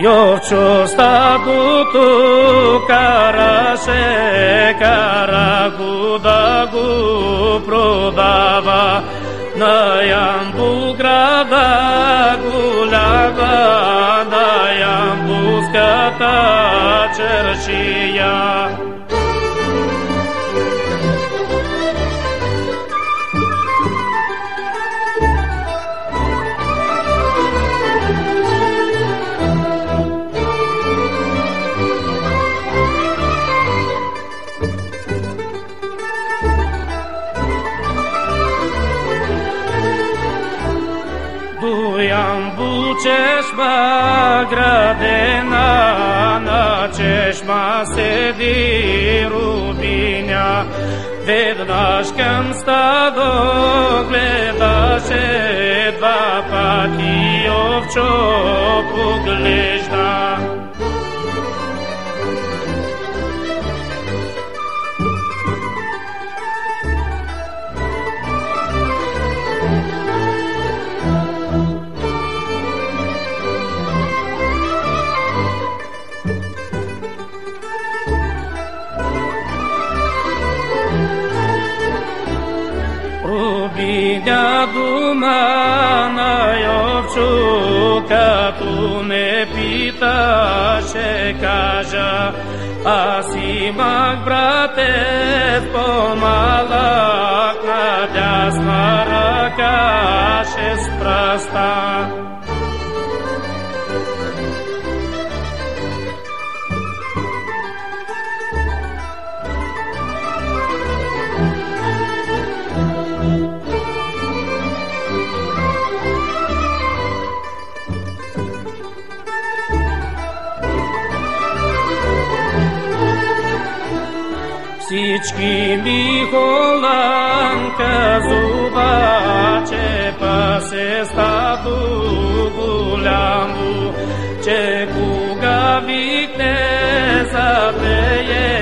Yolcu statutu kara se kara gudagu prodava Najam bugrada gulava Najam buskata čeršija Ea-mi buceșma gradena, Na ceșma se dirubinea, Vednaș când sta dogletașe, Dva patiov ovčo leșna. bir na bumana yokçu kapume pita si mag brate pomana всички Михоланка зубаче пасе стаду голямо, че кога викне запее